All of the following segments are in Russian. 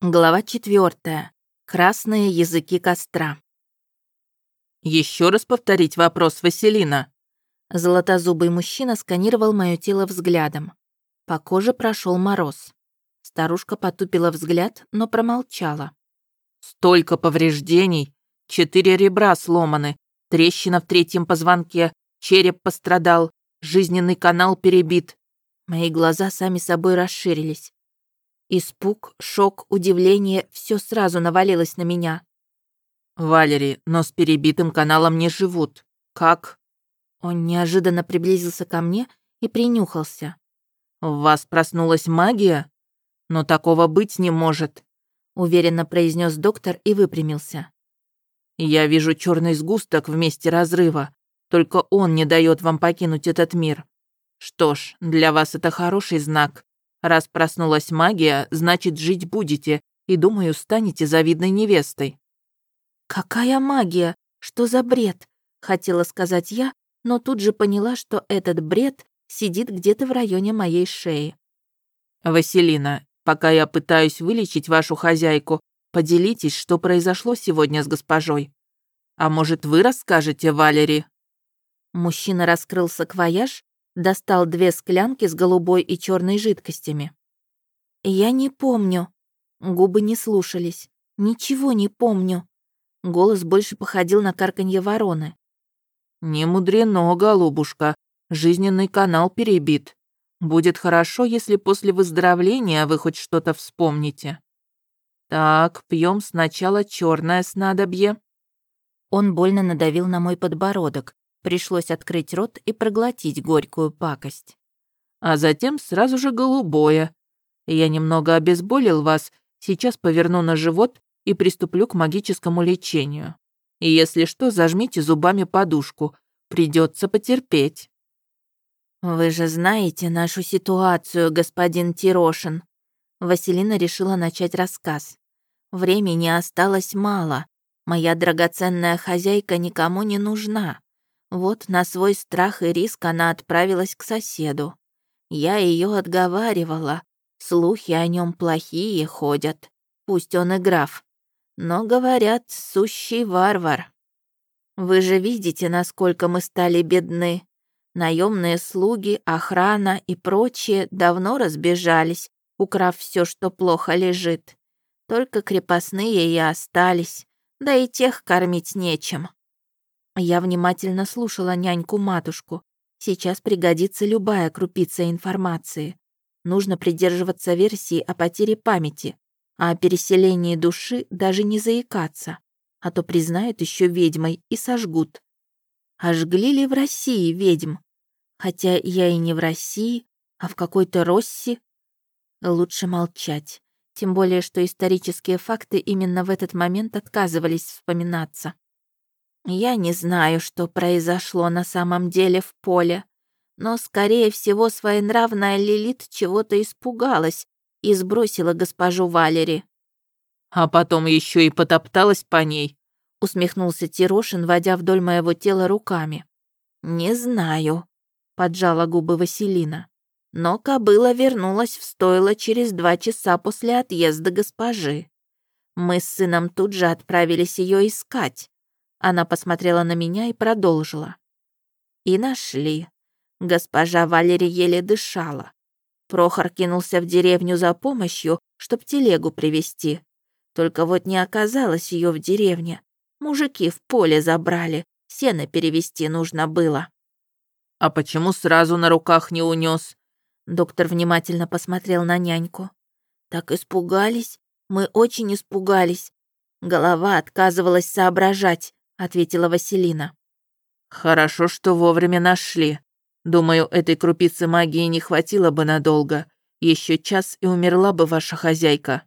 Глава четвертая. Красные языки костра. Еще раз повторить вопрос, Василина. Золотозубый мужчина сканировал мое тело взглядом. По коже прошел мороз. Старушка потупила взгляд, но промолчала. Столько повреждений. Четыре ребра сломаны, трещина в третьем позвонке, череп пострадал, жизненный канал перебит. Мои глаза сами собой расширились. Испуг, шок, удивление — все сразу навалилось на меня. «Валери, но с перебитым каналом не живут. Как?» Он неожиданно приблизился ко мне и принюхался. «В вас проснулась магия? Но такого быть не может», — уверенно произнес доктор и выпрямился. «Я вижу черный сгусток в месте разрыва. Только он не дает вам покинуть этот мир. Что ж, для вас это хороший знак. Раз проснулась магия, значит, жить будете, и, думаю, станете завидной невестой». «Какая магия? Что за бред?» — хотела сказать я, но тут же поняла, что этот бред сидит где-то в районе моей шеи. «Василина, пока я пытаюсь вылечить вашу хозяйку, поделитесь, что произошло сегодня с госпожой. А может, вы расскажете Валери?» Мужчина раскрыл саквояж достал две склянки с голубой и черной жидкостями. «Я не помню». Губы не слушались. «Ничего не помню». Голос больше походил на карканье вороны. «Не мудрено, голубушка. Жизненный канал перебит. Будет хорошо, если после выздоровления вы хоть что-то вспомните. Так, пьем сначала черное снадобье». Он больно надавил на мой подбородок, Пришлось открыть рот и проглотить горькую пакость. А затем сразу же голубое. Я немного обезболил вас, сейчас поверну на живот и приступлю к магическому лечению. И если что, зажмите зубами подушку. Придется потерпеть. «Вы же знаете нашу ситуацию, господин Тирошин». Василина решила начать рассказ. «Времени осталось мало. Моя драгоценная хозяйка никому не нужна. Вот на свой страх и риск она отправилась к соседу. Я ее отговаривала. Слухи о нем плохие ходят. Пусть он и граф. Но, говорят, сущий варвар. Вы же видите, насколько мы стали бедны. Наемные слуги, охрана и прочие давно разбежались, украв все, что плохо лежит. Только крепостные и остались, да и тех кормить нечем. Я внимательно слушала няньку-матушку. Сейчас пригодится любая крупица информации. Нужно придерживаться версии о потере памяти, а о переселении души даже не заикаться, а то признают еще ведьмой и сожгут. А жгли ли в России ведьм? Хотя я и не в России, а в какой-то Росси. Лучше молчать, тем более что исторические факты именно в этот момент отказывались вспоминаться. Я не знаю, что произошло на самом деле в поле, но, скорее всего, своенравная Лилит чего-то испугалась и сбросила госпожу Валери. «А потом еще и потопталась по ней», — усмехнулся Тирошин, водя вдоль моего тела руками. «Не знаю», — поджала губы Василина. Но кобыла вернулась в стойло через два часа после отъезда госпожи. Мы с сыном тут же отправились ее искать. Она посмотрела на меня и продолжила. И нашли. Госпожа Валерия еле дышала. Прохор кинулся в деревню за помощью, чтоб телегу привезти. Только вот не оказалось ее в деревне. Мужики в поле забрали, сено перевести нужно было. «А почему сразу на руках не унес? Доктор внимательно посмотрел на няньку. «Так испугались. Мы очень испугались. Голова отказывалась соображать ответила Василина. Хорошо, что вовремя нашли. Думаю, этой крупицы магии не хватило бы надолго. Еще час и умерла бы ваша хозяйка.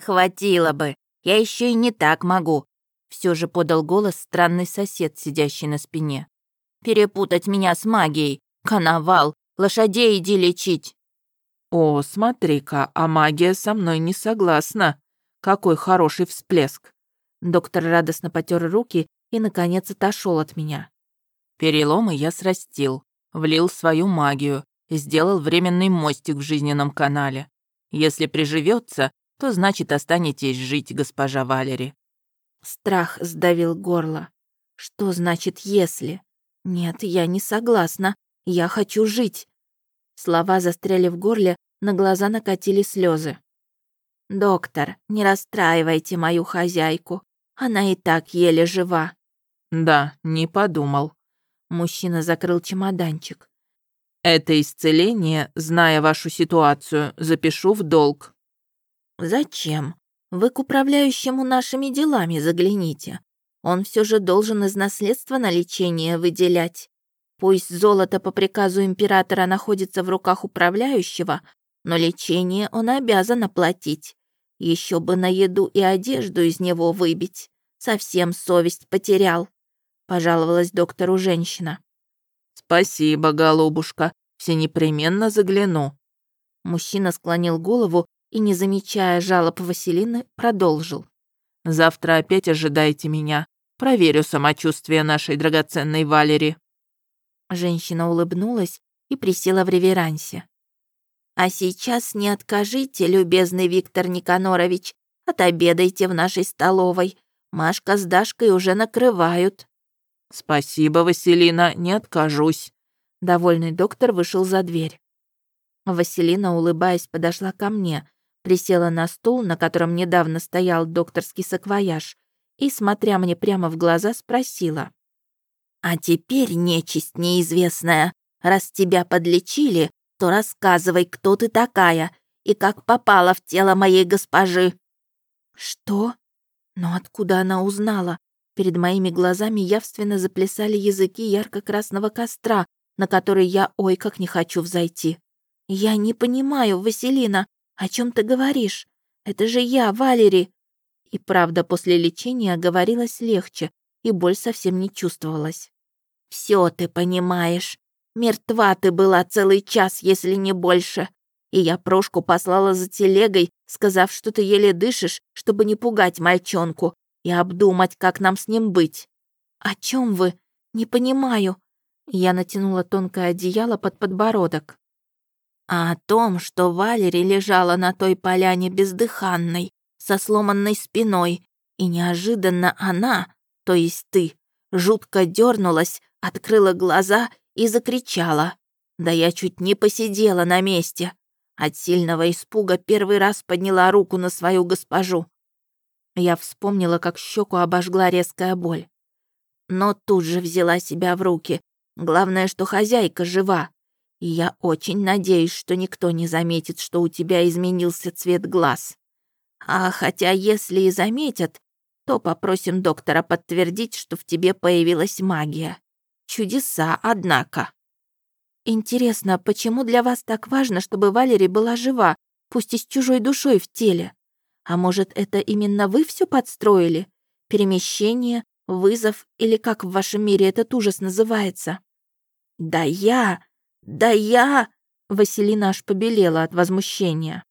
Хватило бы. Я еще и не так могу. Все же подал голос странный сосед, сидящий на спине. Перепутать меня с магией. Коновал. Лошадей иди лечить. О, смотри-ка, а магия со мной не согласна. Какой хороший всплеск. Доктор радостно потер руки и, наконец, отошел от меня. Переломы я срастил, влил свою магию, сделал временный мостик в жизненном канале. Если приживется, то значит останетесь жить, госпожа Валери». Страх сдавил горло. Что значит «если»? Нет, я не согласна. Я хочу жить. Слова застряли в горле, на глаза накатили слезы. «Доктор, не расстраивайте мою хозяйку. Она и так еле жива». «Да, не подумал». Мужчина закрыл чемоданчик. «Это исцеление, зная вашу ситуацию, запишу в долг». «Зачем? Вы к управляющему нашими делами загляните. Он все же должен из наследства на лечение выделять. Пусть золото по приказу императора находится в руках управляющего, но лечение он обязан оплатить. Еще бы на еду и одежду из него выбить. Совсем совесть потерял», — пожаловалась доктору женщина. «Спасибо, голубушка, все непременно загляну». Мужчина склонил голову и, не замечая жалоб Василины, продолжил. «Завтра опять ожидайте меня. Проверю самочувствие нашей драгоценной Валери». Женщина улыбнулась и присела в реверансе. «А сейчас не откажите, любезный Виктор Никанорович, отобедайте в нашей столовой. Машка с Дашкой уже накрывают». «Спасибо, Василина, не откажусь». Довольный доктор вышел за дверь. Василина, улыбаясь, подошла ко мне, присела на стул, на котором недавно стоял докторский саквояж, и, смотря мне прямо в глаза, спросила. «А теперь, нечисть неизвестная, раз тебя подлечили, то рассказывай, кто ты такая и как попала в тело моей госпожи». «Что? Но откуда она узнала? Перед моими глазами явственно заплясали языки ярко-красного костра, на который я ой как не хочу взойти. «Я не понимаю, Василина, о чем ты говоришь? Это же я, Валери!» И правда, после лечения говорилось легче, и боль совсем не чувствовалась. «Все ты понимаешь. Мертва ты была целый час, если не больше. И я Прошку послала за телегой, сказав, что ты еле дышишь, чтобы не пугать мальчонку, и обдумать, как нам с ним быть. О чем вы? Не понимаю. Я натянула тонкое одеяло под подбородок. А о том, что Валери лежала на той поляне бездыханной, со сломанной спиной, и неожиданно она, то есть ты, жутко дернулась, открыла глаза и закричала. Да я чуть не посидела на месте. От сильного испуга первый раз подняла руку на свою госпожу. Я вспомнила, как щеку обожгла резкая боль. Но тут же взяла себя в руки. Главное, что хозяйка жива. И я очень надеюсь, что никто не заметит, что у тебя изменился цвет глаз. А хотя если и заметят, то попросим доктора подтвердить, что в тебе появилась магия. Чудеса, однако. Интересно, почему для вас так важно, чтобы Валери была жива, пусть и с чужой душой в теле? А может, это именно вы все подстроили? Перемещение, вызов или как в вашем мире этот ужас называется? Да я, да я... Василина аж побелела от возмущения.